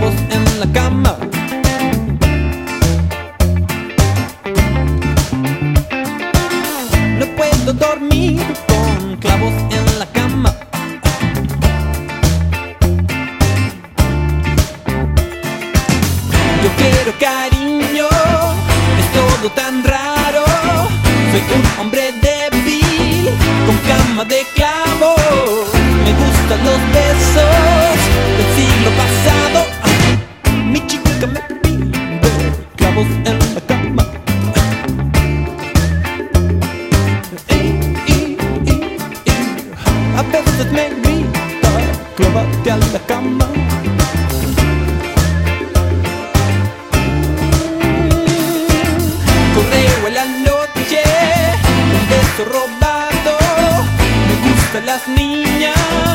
clavos en la cama. No puedo dormir con clavos en la cama. Yo quiero cariño, es todo tan raro. Soy un hombre débil con cama de clavos. en la cama. Ey, ey, ey, ey. A veces me grita, clóvate a la cama. Mm, correo en la noche, un beso robado. Me gustan las niñas.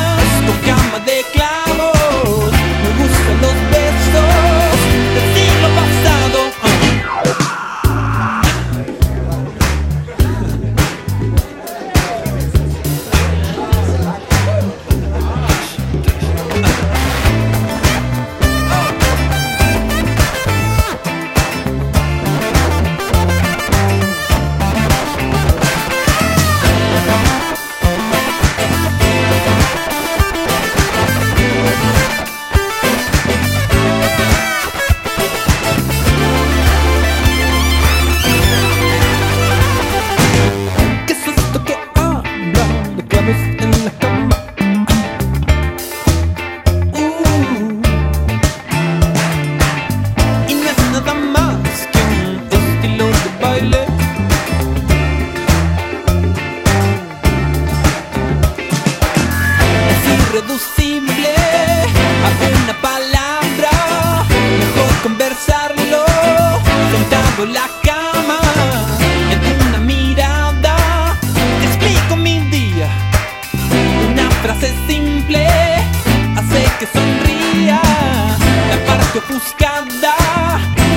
conversarlo sentado en la cama en una mirada te explico mi día. Una frase simple hace que sonría la parte ofuscada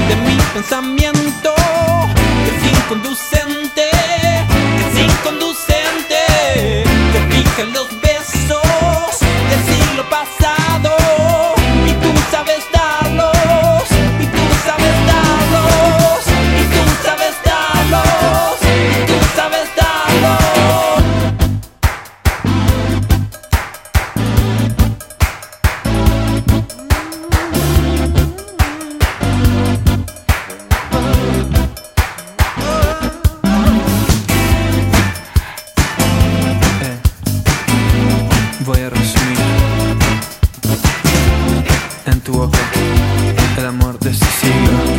de mi pensamiento que sin conducente En tu ojo, el amor de su siglo.